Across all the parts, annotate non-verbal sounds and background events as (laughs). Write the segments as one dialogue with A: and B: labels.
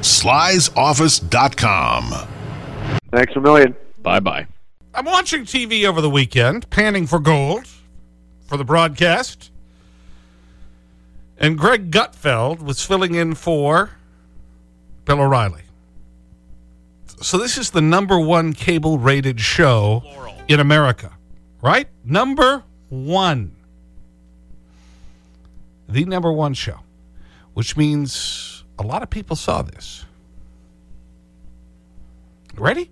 A: slysoffice.com.
B: Thanks a million.
C: Bye bye.
D: I'm watching TV over the weekend, panning for gold for the broadcast. And Greg Gutfeld was filling in for Bill O'Reilly. So this is the number one cable rated show in America, right? Number one. The number one show, which means a lot of people saw this. Ready?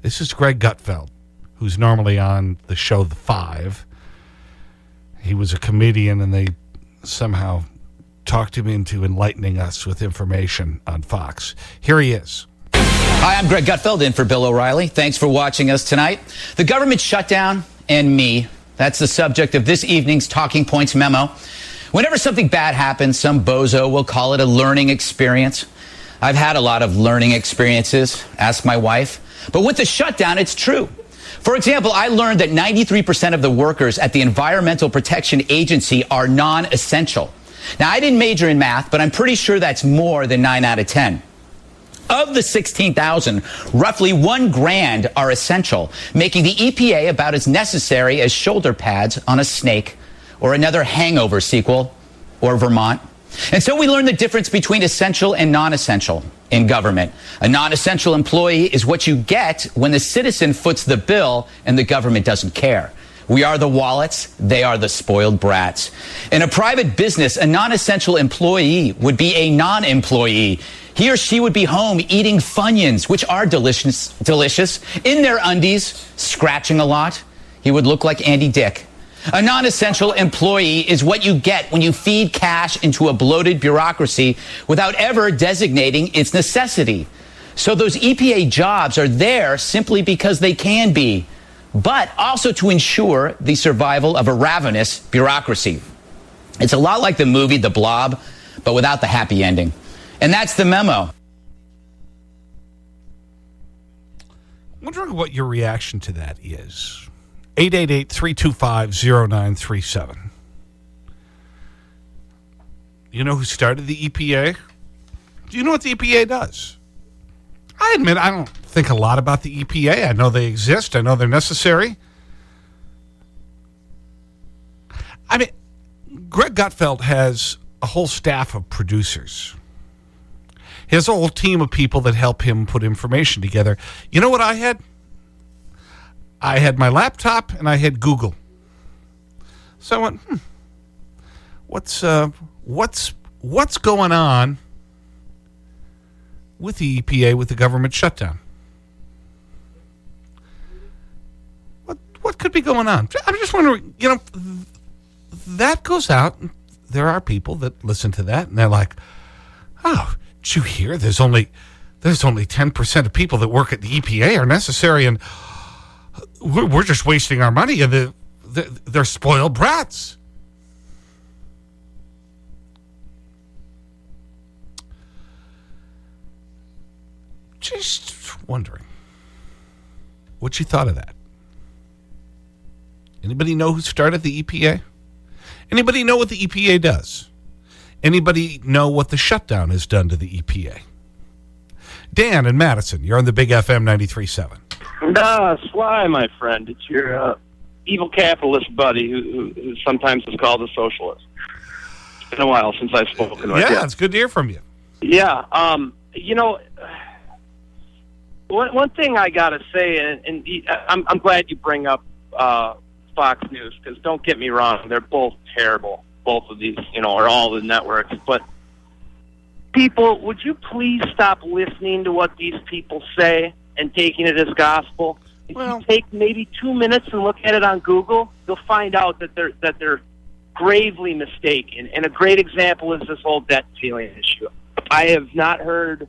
D: This is Greg Gutfeld, who's normally on the show The Five. He was a comedian, and they somehow talked him into enlightening us with information on Fox. Here he is.
E: Hi, I'm Greg Gutfeld in for Bill O'Reilly. Thanks for watching us tonight. The government shutdown and me. That's the subject of this evening's Talking Points memo. Whenever something bad happens, some bozo will call it a learning experience. I've had a lot of learning experiences. Ask my wife. But with the shutdown, it's true. For example, I learned that 93% of the workers at the Environmental Protection Agency are non essential. Now, I didn't major in math, but I'm pretty sure that's more than 9 out of 10. Of the 16,000, roughly one grand are essential, making the EPA about as necessary as shoulder pads on a snake or another hangover sequel or Vermont. And so we learn the difference between essential and non essential in government. A non essential employee is what you get when the citizen foots the bill and the government doesn't care. We are the wallets, they are the spoiled brats. In a private business, a non essential employee would be a non employee. He or she would be home eating Funyuns, which are delicious, delicious, in their undies, scratching a lot. He would look like Andy Dick. A non essential employee is what you get when you feed cash into a bloated bureaucracy without ever designating its necessity. So those EPA jobs are there simply because they can be, but also to ensure the survival of a ravenous bureaucracy. It's a lot like the movie The Blob, but without the happy ending. And that's the memo.
D: I'm wondering what your reaction to that is. 888-325-0937. You know who started the EPA? Do you know what the EPA does? I admit I don't think a lot about the EPA. I know they exist. I know they're necessary. I mean, Greg Gutfeld has a whole staff of producers. He has a whole team of people that help him put information together. You know what I had? I had my laptop and I had Google. So I went, hmm, what's, uh, what's, what's going on with the EPA with the government shutdown? What, what could be going on? I'm just wondering, you know, that goes out. There are people that listen to that and they're like, oh, did you hear? There's only, there's only 10% of people that work at the EPA are necessary and we're, we're just wasting our money and the, the, they're spoiled brats. Just wondering what you thought of that. Anybody know who started the EPA? Anybody know what the EPA does? Anybody know what the shutdown has done to the EPA? Dan and Madison, you're on the Big FM 93.7.
F: Nah, Sly, my friend. It's your uh, evil capitalist buddy who, who, who sometimes is called a socialist. It's been a while since I've spoken with
D: Yeah, it's good to hear from you.
F: Yeah, um, you know, one one thing I gotta say, and, and I'm I'm glad you bring up uh, Fox News because don't get me wrong, they're both terrible, both of these, you know, or all the networks. But people, would you please stop listening to what these people say and taking it as gospel? If
D: Well-
F: you take maybe two minutes and look at it on Google, you'll find out that they're that they're gravely mistaken. And a great example is this whole debt ceiling issue. I have not heard,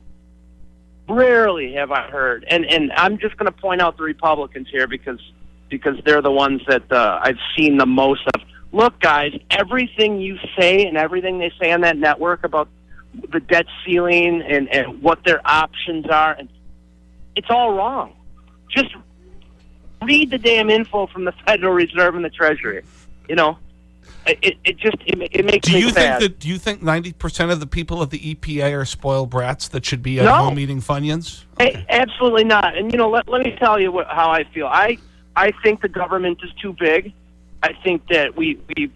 F: rarely have I heard, and and I'm just going to point out the Republicans here because because they're the ones that uh, I've seen the most of. Look, guys, everything you say and everything they say on that network about the debt ceiling and and what their options are, and it's all wrong. Just read the damn info from the Federal Reserve and the Treasury. You know, it, it just it, it makes
D: Do
F: me
D: you think that? Do you think ninety percent of the people at the EPA are spoiled brats that should be at
F: No.
D: home eating funyuns?
F: A- absolutely not. And you know, let, let me tell you what, how I feel. I I think the government is too big. I think that we we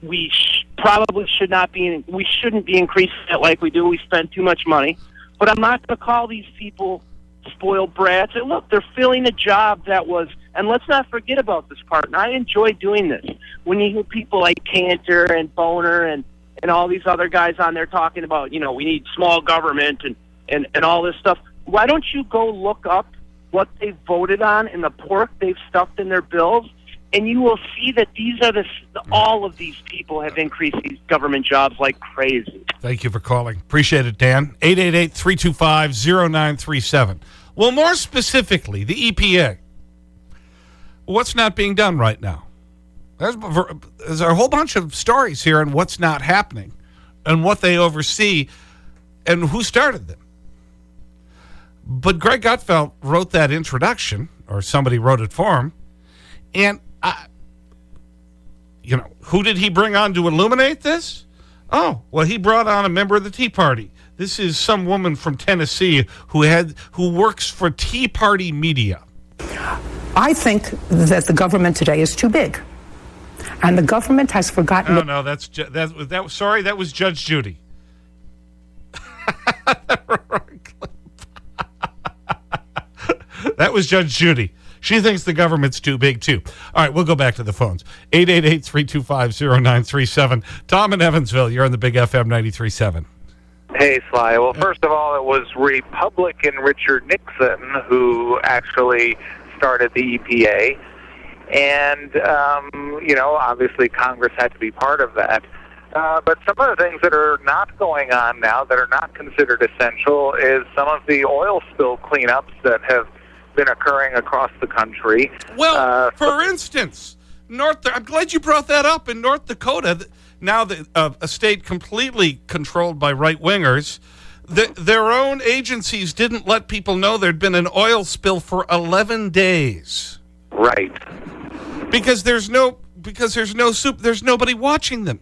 F: we sh- probably should not be. in, We shouldn't be increasing it like we do. We spend too much money. But I'm not going to call these people spoiled brats. And look, they're filling a job that was. And let's not forget about this part. And I enjoy doing this. When you hear people like Cantor and Boehner and and all these other guys on there talking about, you know, we need small government and and and all this stuff. Why don't you go look up what they voted on and the pork they've stuffed in their bills, and you will see that these are the all of these people have increased these government jobs like crazy.
D: Thank you for calling. Appreciate it, Dan. 888-325-0937. Well, more specifically, the EPA. What's not being done right now? There's, there's a whole bunch of stories here on what's not happening and what they oversee and who started them. But Greg Gutfeld wrote that introduction, or somebody wrote it for him, and I, you know, who did he bring on to illuminate this? Oh, well, he brought on a member of the Tea Party. This is some woman from Tennessee who, had, who works for Tea Party Media.
A: I think that the government today is too big. And the government has forgotten.
D: No, no, that's, ju- that, was- that, sorry, that was Judge Judy. that was Judge Judy. She thinks the government's too big, too. All right, we'll go back to the phones. 888-325-0937. Tom in Evansville, you're on the Big FM 93.7.
B: Hey, Sly. Well, first of all, it was Republican Richard Nixon who actually started the EPA. And, um, you know, obviously Congress had to be part of that. Uh, but some of the things that are not going on now that are not considered essential is some of the oil spill cleanups that have been occurring across the country.
D: Well,
B: Uh,
D: for instance, North. I'm glad you brought that up. In North Dakota, now that uh, a state completely controlled by right wingers, th their own agencies didn't let people know there'd been an oil spill for 11 days
B: Right.
D: because there's no because there's no soup. There's nobody watching them.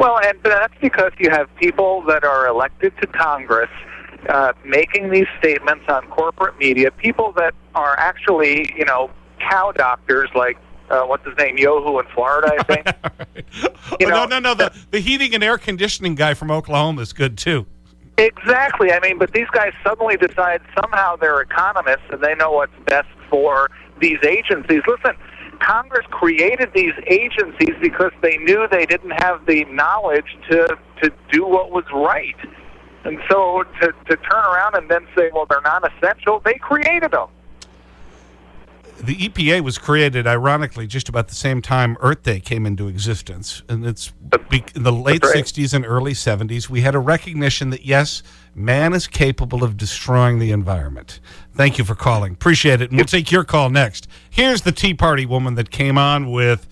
B: Well, and that's because you have people that are elected to Congress uh, making these statements on corporate media, people that are actually, you know, cow doctors like, uh, what's his name, Yoho in Florida, I think. (laughs) You
D: Oh, no, no, no. The, the heating and air conditioning guy from Oklahoma is good too.
B: exactly. I mean, but these guys suddenly decide somehow they're economists and they know what's best for these agencies. Listen, Congress created these agencies because they knew they didn't have the knowledge to, to do what was right. And so to, to turn around and then say, well, they're not essential, they created them.
D: The EPA was created, ironically, just about the same time Earth Day came into existence. And it's in the late
B: right.
D: 60s and early 70s, we had a recognition that, yes, man is capable of destroying the environment. Thank you for calling. Appreciate it. And we'll take your call next. Here's the Tea Party woman that came on with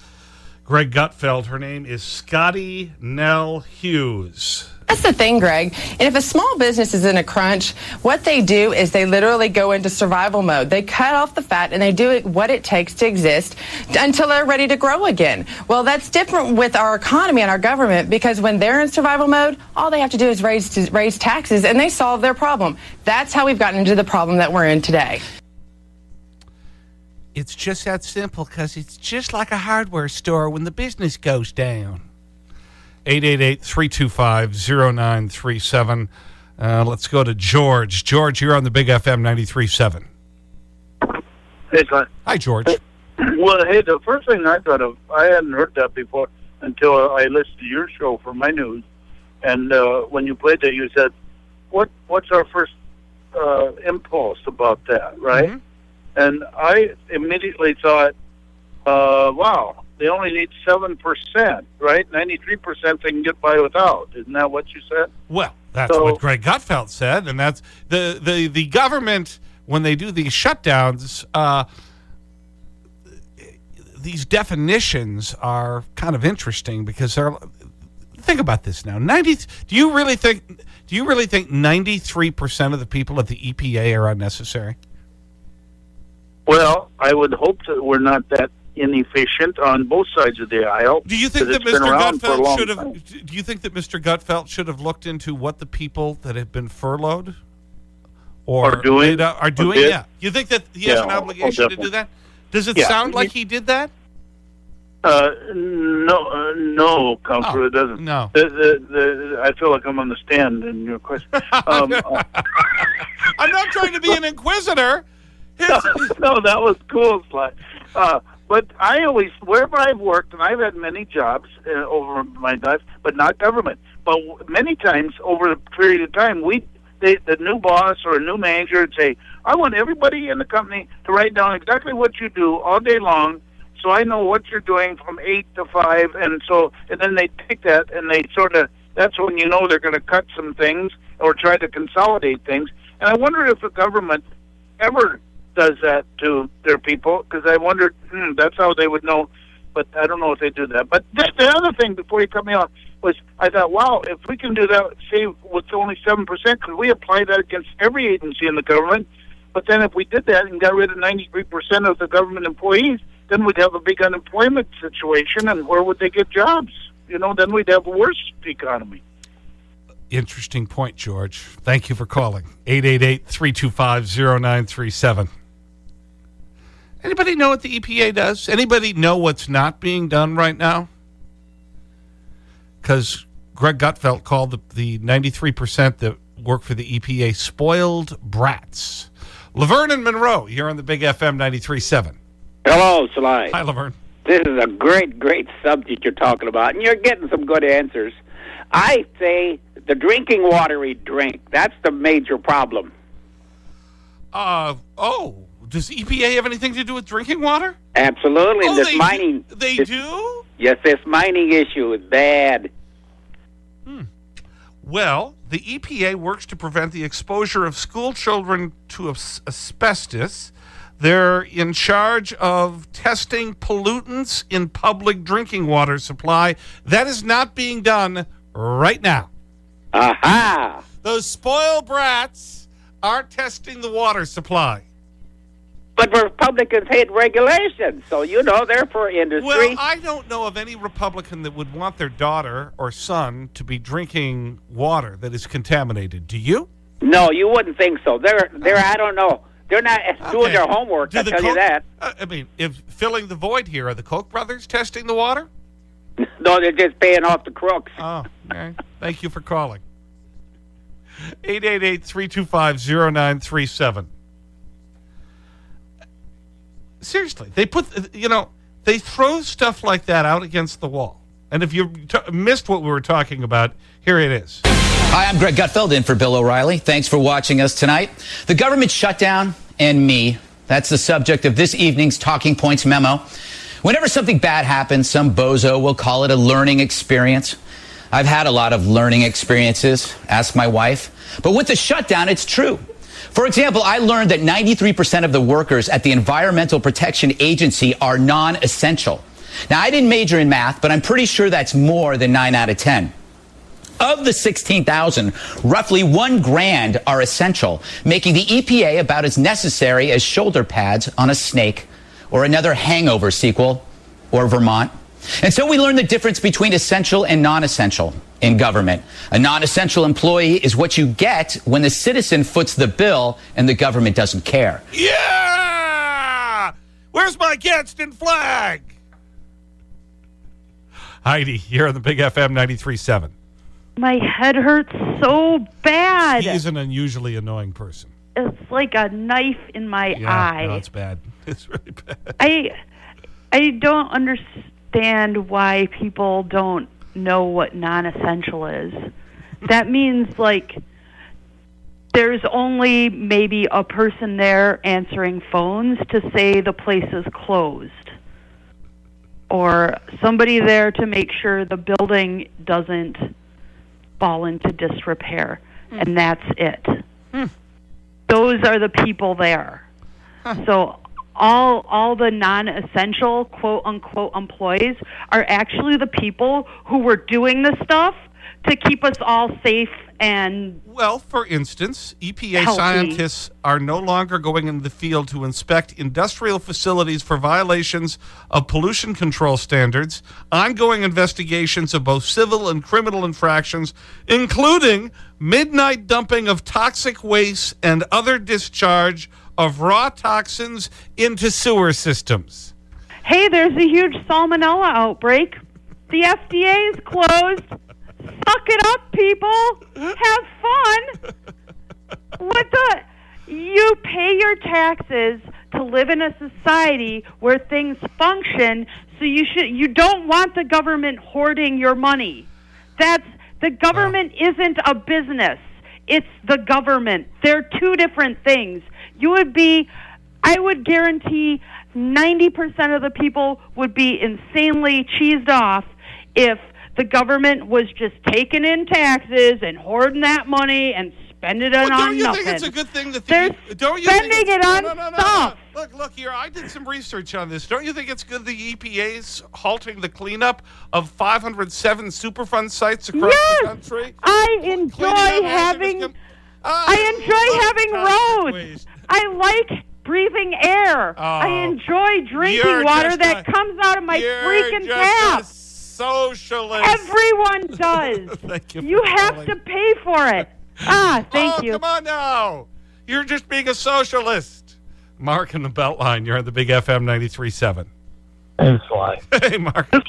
D: Greg Gutfeld. Her name is Scotty Nell Hughes.
C: That's the thing, Greg. And if a small business is in a crunch, what they do is they literally go into survival mode. They cut off the fat and they do what it takes to exist until they're ready to grow again. Well, that's different with our economy and our government because when they're in survival mode, all they have to do is raise raise taxes and they solve their problem. That's how we've gotten into the problem that we're in today.
D: It's just that simple because it's just like a hardware store when the business goes down. 888-325-0937. Uh, let's go to George. George, you're on the Big FM 93.7.
G: Hey, Glenn.
D: Hi, George.
G: Well, hey, the first thing I thought of, I hadn't heard that before until I listened to your show for my news. And uh, when you played that, you said, "What? What's our first uh, impulse about that?" Right?
D: Mhm.
G: And I immediately thought, uh, "Wow, they only need seven percent, right? Ninety-three percent they can get by without." Isn't that what you said?
D: Well, that's
G: So-
D: what Greg Gutfeld said, and that's the, the, the government, when they do these shutdowns, uh, these definitions are kind of interesting because they're, think about this now. 90, do you really think, do you really think 93% of the people at the EPA are unnecessary?
G: Well, I would hope that we're not that inefficient on both sides of the aisle.
D: Do you think that Mr. Gutfeld should
G: time.
D: have? Do you think that Mr. Gutfeld should have looked into what the people that have been furloughed or
G: Are doing?
D: out- are doing? Yeah. You think that he has
G: Yeah,
D: an
G: oh,
D: obligation to do that? Does it
G: Yeah.
D: sound like he did that?
G: Uh, no, uh, no, Counselor,
D: Oh,
G: it doesn't.
D: no.
G: The, the, the, I feel like I'm on the stand in your question. (laughs) Um, uh, (laughs)
D: I'm not trying to be an inquisitor. (laughs) It's-
G: no, that was cool, Sly. Uh, but I always, wherever I've worked, and I've had many jobs uh, over my life, but not government. But many times over a period of time, we, they, the new boss or a new manager would say, "I want everybody in the company to write down exactly what you do all day long." So I know what you're doing from eight to five, and so and then they take that and they sort of that's when you know they're going to cut some things or try to consolidate things. And I wonder if the government ever does that to their people because I wondered hmm, that's how they would know. But I don't know if they do that. But the, the other thing before you cut me off was I thought, wow, if we can do that, say with only seven percent, could we apply that against every agency in the government? But then if we did that and got rid of ninety three percent of the government employees, then we'd have a big unemployment situation, and where would they get jobs? You know, then we'd have a worse economy.
D: Interesting point, George. Thank you for calling. 888-325-0937. Anybody know what the EPA does? Anybody know what's not being done right now? Because Greg Gutfeld called the, the 93% that work for the EPA spoiled brats. Laverne and Monroe, here on the Big FM 93.7.
H: Hello, Sly.
D: Hi, Laverne.
H: This is a great, great subject you're talking about, and you're getting some good answers. I say the drinking water we drink, that's the major problem.
D: Uh, oh, does EPA have anything to do with drinking water?
H: Absolutely.
D: oh,
H: this
D: they,
H: mining.
D: do, they
H: this-
D: do?
H: Yes, this mining issue is bad. Hmm.
D: Well, the EPA works to prevent the exposure of school children to asbestos. They're in charge of testing pollutants in public drinking water supply. That is not being done right now.
H: Aha!
D: Those spoiled brats aren't testing the water supply.
H: But Republicans hate regulations, so you know they're for industry.
D: Well, I don't know of any Republican that would want their daughter or son to be drinking water that is contaminated. Do you?
H: no, you wouldn't think so. They're they're I don't know. They're not doing
D: Okay.
H: their homework.
D: Do
H: I
D: the
H: tell you that.
D: Uh, I mean, if filling the void here, are the Koch brothers testing the water? (laughs)
H: No, they're just paying off the crooks.
D: Oh, okay. Thank you for calling. 888-325-0937. Seriously, they put, you know, they throw stuff like that out against the wall. And if you missed what we were talking about, here it is.
E: Hi, I'm Greg Gutfeld in for Bill O'Reilly. Thanks for watching us tonight. The government shutdown and me. That's the subject of this evening's Talking Points memo. Whenever something bad happens, some bozo will call it a learning experience. I've had a lot of learning experiences. Ask my wife. But with the shutdown, it's true. For example, I learned that 93% of the workers at the Environmental Protection Agency are non-essential. Now, I didn't major in math, but I'm pretty sure that's more than 9 out of 10. Of the 16,000, roughly one grand are essential, making the EPA about as necessary as shoulder pads on a snake or another hangover sequel or Vermont. And so we learn the difference between essential and non-essential in government. A non-essential employee is what you get when the citizen foots the bill and the government doesn't care.
D: Yeah! Where's my Gadsden flag? Heidi, here on the Big FM 93.7.
I: My head hurts so bad.
D: He is an unusually annoying person.
I: It's like a knife in my
D: Yeah,
I: eye.
D: no, it's bad. (laughs) It's really bad.
I: I I don't understand why people don't know what non-essential is. That means like there's only maybe a person there answering phones to say the place is closed. Or somebody there to make sure the building doesn't fall into disrepair. Hmm. And that's it. Hmm. Those are the people there. So all all the non-essential quote unquote employees are actually the people who were doing the stuff to keep us all safe and
D: Well, for instance, EPA
I: Healthy.
D: scientists are no longer going in the field to inspect industrial facilities for violations of pollution control standards, ongoing investigations of both civil and criminal infractions, including midnight dumping of toxic waste and other discharge of raw toxins into sewer systems.
I: hey, there's a huge salmonella outbreak. The FDA is closed. Suck it up, people. Have fun. What the? You pay your taxes to live in a society where things function, so you should you don't want the government hoarding your money. That's the government isn't a business. It's the government. They're two different things. You would be I would guarantee 90% of the people would be insanely cheesed off if the government was just taking in taxes and hoarding that money and spending it
D: Well,
I: on
D: don't you
I: nothing.
D: think it's a good thing that
I: They're
D: don't you
I: spending
D: think
I: it on
D: no, no, no,
I: stuff.
D: Look, look here. I did some research on this. Don't you think it's good the EPA's halting the cleanup of 507 Superfund sites across
I: yes,
D: the country?
I: I enjoy having
D: chem- Ah,
I: I enjoy having roads.
D: Waste.
I: I like breathing air. I
D: Oh.
I: enjoy drinking water that
D: a-
I: comes out of my
D: You're
I: freaking
D: just
I: tap.
D: a socialist.
I: Everyone (laughs) does.
D: Thank you
I: you have
D: calling.
I: to pay for it. (laughs) Ah, thank
D: oh,
I: you.
D: come on now. You're just being a socialist. Mark in the Beltline. You're on the Big FM 93.7.
J: Hey, Sly. (laughs)
D: Hey, Mark.
J: This,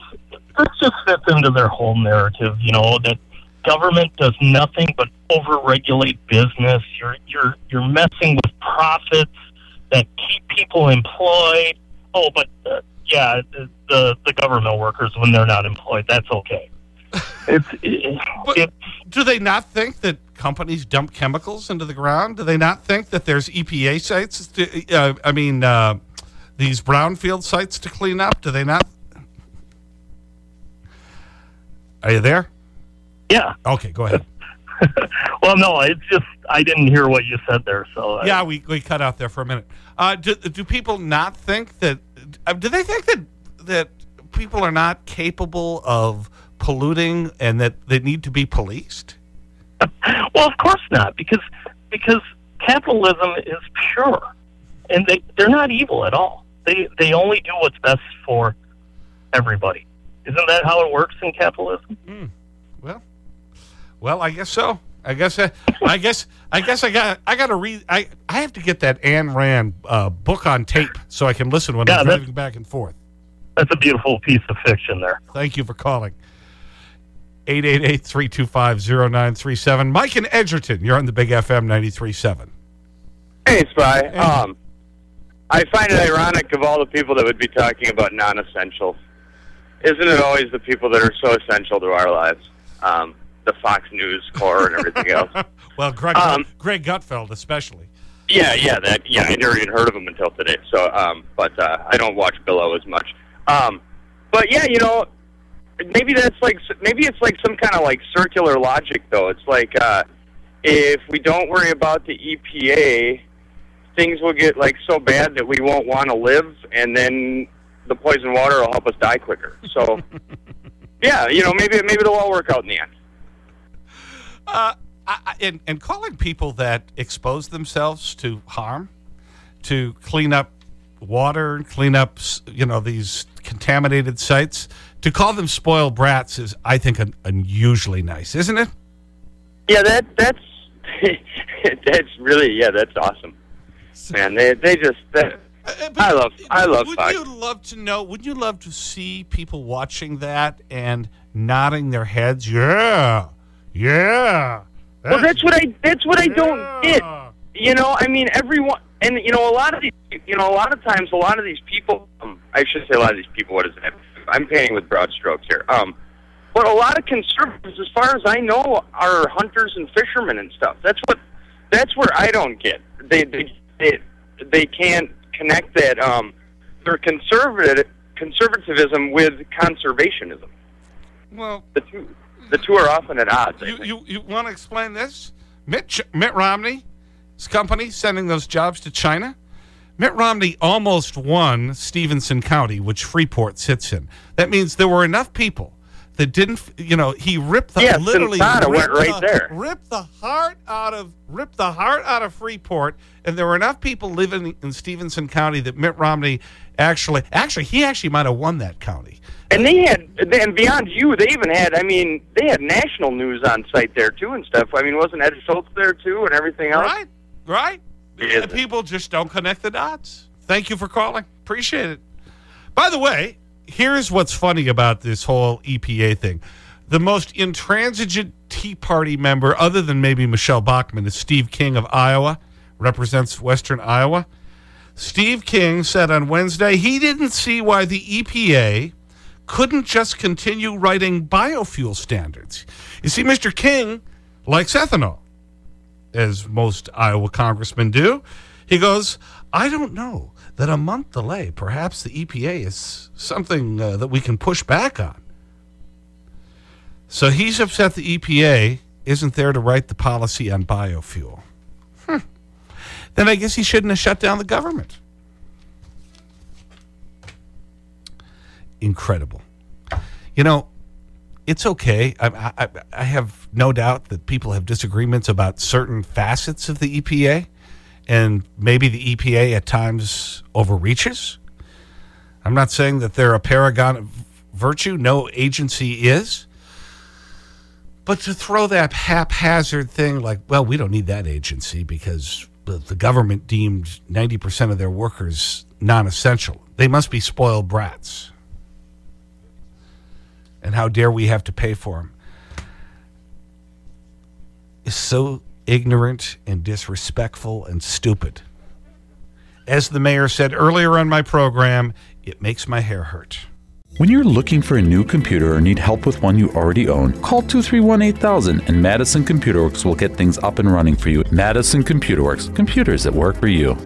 J: this just fits into their whole narrative, you know, that government does nothing but overregulate business. You're you're you're messing with profits that keep people employed. Oh, but uh, yeah, the, the the government workers when they're not employed, that's okay. (laughs) It's it,
D: But do they not think that companies dump chemicals into the ground? Do they not think that there's EPA sites, to, uh, I mean, uh, these brownfield sites to clean up? Do they not? Are you there?
J: yeah.
D: Okay, go ahead. (laughs)
J: well, no, it's just I didn't hear what you said there, so I-
D: Yeah, we, we cut out there for a minute. Uh, do, do people not think that, uh, do they think that, that people are not capable of polluting and that they need to be policed? (laughs)
J: Well, of course not, because because capitalism is pure, and they they're not evil at all. They they only do what's best for everybody. Isn't that how it works in capitalism?
D: Well, well, I guess so. I guess I, I guess I guess I got I got to read. I I have to get that Ayn Rand uh, book on tape so I can listen when
J: Yeah,
D: I'm
J: that's-
D: driving back and forth.
J: That's a beautiful piece of fiction there.
D: Thank you for calling. 888-325-0937. Mike in Edgerton, you're on the Big FM 93.7.
K: Hey, Spy. Um, I find it ironic of all the people that would be talking about non-essential. Isn't it always the people that are so essential to our lives? Um, the Fox News core and everything else. (laughs)
D: Well, Greg,
K: Um,
D: Greg Gutfeld especially.
K: Yeah, yeah, that. Yeah, I never even heard of him until today. So, um, but uh, I don't watch Billo as much. Um, but yeah, you know, maybe that's like maybe it's like some kind of like circular logic though. It's like uh, if we don't worry about the EPA, things will get like so bad that we won't want to live, and then the poison water will help us die quicker. So, (laughs) yeah, you know, maybe maybe it'll all work out in the end.
D: Uh, I, and, and calling people that expose themselves to harm to clean up water, clean up, you know, these contaminated sites, to call them spoiled brats is, I think, un, unusually nice, isn't it?
K: Yeah, that that's (laughs) that's really yeah, that's awesome. Man, they they just that, I love I love
D: Would
K: Fox.
D: you love to know, would you love to see people watching that and nodding their heads? Yeah, yeah.
K: Well, that's what I that's what I don't get. You know, I mean, everyone, and you know, a lot of these, you know, a lot of times, a lot of these people. Um, I should say a lot of these people. What is that? I'm painting with broad strokes here. Um, but a lot of conservatives, as far as I know, are hunters and fishermen and stuff. That's what. That's where I don't get. They they they, they can't connect that. Um, their conservative conservatism with conservationism.
D: Well,
K: The two the two are often at odds.
D: You, you, you want to explain this? Mitt, Mitt Romney's company sending those jobs to China? Mitt Romney almost won Stephenson County, which Freeport sits in. That means there were enough people that didn't, you know, he ripped the
K: Yeah,
D: literally
K: Sensata went
D: ripped
K: right
D: the-
K: there.
D: ripped the heart out of ripped the heart out of Freeport, and there were enough people living in Stephenson County that Mitt Romney actually, actually, he actually might have won that county.
K: And they had, and beyond you, they even had. I mean, they had national news on site there too and stuff. I mean, wasn't Ed Schultz there too and everything else?
D: Right, right. And people just don't connect the dots. Thank you for calling. Appreciate it. By the way, here's what's funny about this whole EPA thing. The most intransigent Tea Party member, other than maybe Michelle Bachmann, is Steve King of Iowa, represents Western Iowa. Steve King said on Wednesday he didn't see why the EPA couldn't just continue writing biofuel standards. You see, Mr. King likes ethanol as most Iowa congressmen do. He goes, I don't know that a month delay, perhaps the EPA is something uh, that we can push back on. So he's upset the EPA isn't there to write the policy on biofuel. Hmm. Then I guess he shouldn't have shut down the government. Incredible. You know, it's okay. I, I, I have no doubt that people have disagreements about certain facets of the EPA, and maybe the EPA at times overreaches. I'm not saying that they're a paragon of virtue. No agency is. But to throw that haphazard thing like, well, we don't need that agency because the, government deemed 90% of their workers non essential. They must be spoiled brats. And how dare we have to pay for them? Is so ignorant and disrespectful and stupid. As the mayor said earlier on my program, it makes my hair hurt.
L: When you're looking for a new computer or need help with one you already own, call 231 8000 and Madison Computer Works will get things up and running for you. Madison Computer Works, computers that work for you.